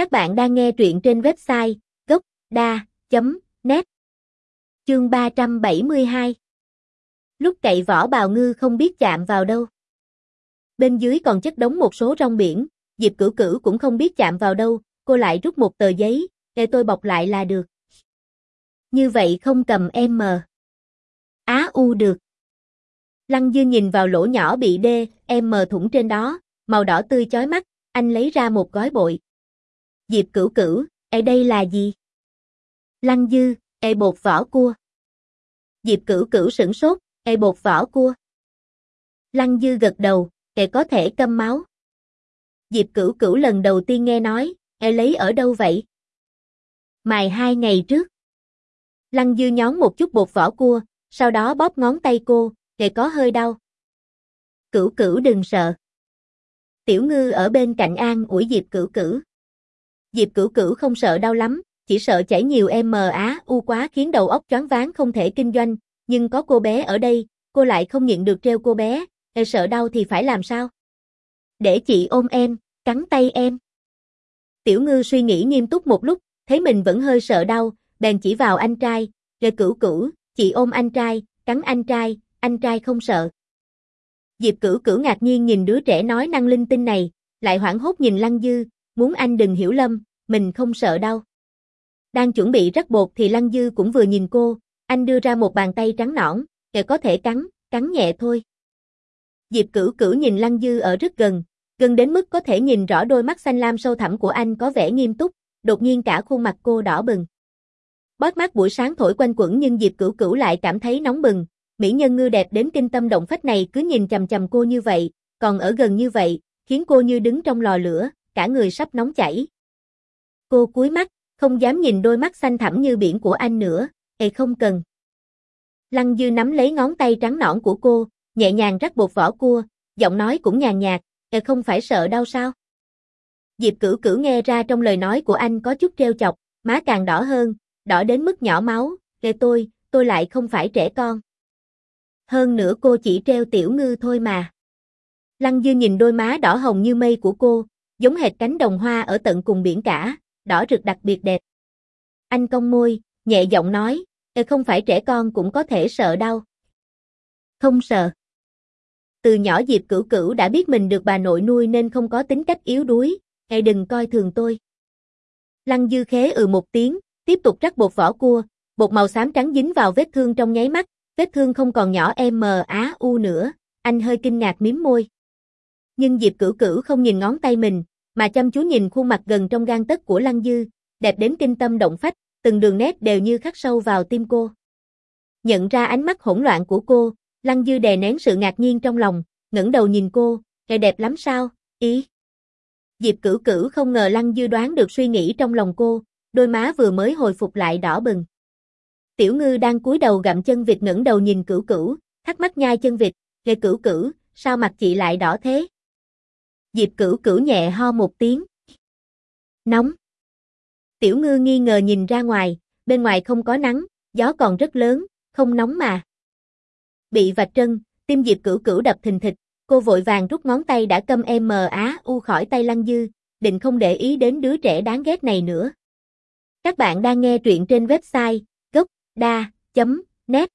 Các bạn đang nghe truyện trên website gốc.da.net Chương 372 Lúc cậy vỏ bào ngư không biết chạm vào đâu. Bên dưới còn chất đống một số rong biển, Diệp Cửu Cửu cũng không biết chạm vào đâu, cô lại rút một tờ giấy, để tôi bọc lại là được. Như vậy không cầm em M. Á U được. Lăng Dư nhìn vào lỗ nhỏ bị D, M thủng trên đó, màu đỏ tươi chói mắt, anh lấy ra một gói bội. Diệp Cửu Cửu, e đây là gì? Lăng Dư, e bột vỏ cua. Diệp Cửu Cửu sửng sốt, e bột vỏ cua. Lăng Dư gật đầu, e có thể câm máu. Diệp Cửu Cửu lần đầu tiên nghe nói, e lấy ở đâu vậy? Mài hai ngày trước. Lăng Dư nhón một chút bột vỏ cua, sau đó bóp ngón tay cô, e có hơi đau. Cửu Cửu đừng sợ. Tiểu Ngư ở bên cạnh An ủi Diệp Cửu Cửu. Diệp Cửu Cửu không sợ đau lắm, chỉ sợ chảy nhiều em mờ á u quá khiến đầu óc choáng váng không thể kinh doanh, nhưng có cô bé ở đây, cô lại không nhịn được treo cô bé, e sợ đau thì phải làm sao? Để chị ôm em, cắn tay em. Tiểu ngư suy nghĩ nghiêm túc một lúc, thấy mình vẫn hơi sợ đau, bèn chỉ vào anh trai, rồi cửu cửu, chị ôm anh trai, cắn anh trai, anh trai không sợ. Diệp cửu cửu ngạc nhiên nhìn đứa trẻ nói năng linh tinh này, lại hoảng hốt nhìn Lăng Dư, muốn anh đừng hiểu lầm, mình không sợ đâu. Đang chuẩn bị rắc bột thì Lăng Dư cũng vừa nhìn cô, anh đưa ra một bàn tay trắng nõn, kẻ có thể cắn, cắn nhẹ thôi. Diệp cửu cửu nhìn Lăng Dư ở rất gần, gần đến mức có thể nhìn rõ đôi mắt xanh lam sâu thẳm của anh có vẻ nghiêm túc, đột nhiên cả khuôn mặt cô đỏ bừng. Bót mắt buổi sáng thổi quanh quẩn nhưng Diệp cửu cửu lại cảm thấy nóng bừng, mỹ nhân ngư đẹp đến kinh tâm động phách này cứ nhìn chầm chầm cô như vậy, còn ở gần như vậy, khiến cô như đứng trong lò lửa, cả người sắp nóng chảy. Cô cúi mắt, không dám nhìn đôi mắt xanh thẳm như biển của anh nữa, ê không cần. Lăng Dư nắm lấy ngón tay trắng nõn của cô, nhẹ nhàng rắc bột vỏ cua, giọng nói cũng nhàn nhạt, ê không phải sợ đau sao? Diệp cửu cửu nghe ra trong lời nói của anh có chút treo chọc, má càng đỏ hơn, đỏ đến mức nhỏ máu, ê tôi, tôi lại không phải trẻ con. Hơn nữa cô chỉ treo tiểu ngư thôi mà. Lăng Dư nhìn đôi má đỏ hồng như mây của cô, giống hệt cánh đồng hoa ở tận cùng biển cả, đỏ rực đặc biệt đẹp. Anh cong môi, nhẹ giọng nói, Ê không phải trẻ con cũng có thể sợ đau. Không sợ. Từ nhỏ Diệp Cửu Cửu đã biết mình được bà nội nuôi nên không có tính cách yếu đuối, Ê đừng coi thường tôi. Lăng dư khế ừ một tiếng, tiếp tục rắc bột vỏ cua, bột màu xám trắng dính vào vết thương trong nháy mắt, vết thương không còn nhỏ M á u nữa, anh hơi kinh ngạc miếm môi. Nhưng Diệp Cửu Cửu không nhìn ngón tay mình, mà chăm chú nhìn khuôn mặt gần trong gan tất của Lăng Dư, đẹp đến kinh tâm động phách, từng đường nét đều như khắc sâu vào tim cô. Nhận ra ánh mắt hỗn loạn của cô, Lăng Dư đè nén sự ngạc nhiên trong lòng, ngẩng đầu nhìn cô, "Kẻ đẹp lắm sao?" "Ý." Diệp Cửu Cửu không ngờ Lăng Dư đoán được suy nghĩ trong lòng cô, đôi má vừa mới hồi phục lại đỏ bừng. Tiểu Ngư đang cúi đầu gặm chân vịt ngẩng đầu nhìn Cửu Cửu, thắc mắc nhai chân vịt, "Kẻ Cửu Cửu, sao mặt chị lại đỏ thế?" Diệp Cửu Cửu nhẹ ho một tiếng. "Nóng." Tiểu ngư nghi ngờ nhìn ra ngoài, bên ngoài không có nắng, gió còn rất lớn, không nóng mà. Bị vạch trân, tim Diệp Cửu Cửu đập thình thịch, cô vội vàng rút ngón tay đã câm em mờ á u khỏi tay Lăng Dư, định không để ý đến đứa trẻ đáng ghét này nữa. Các bạn đang nghe truyện trên website gocda.net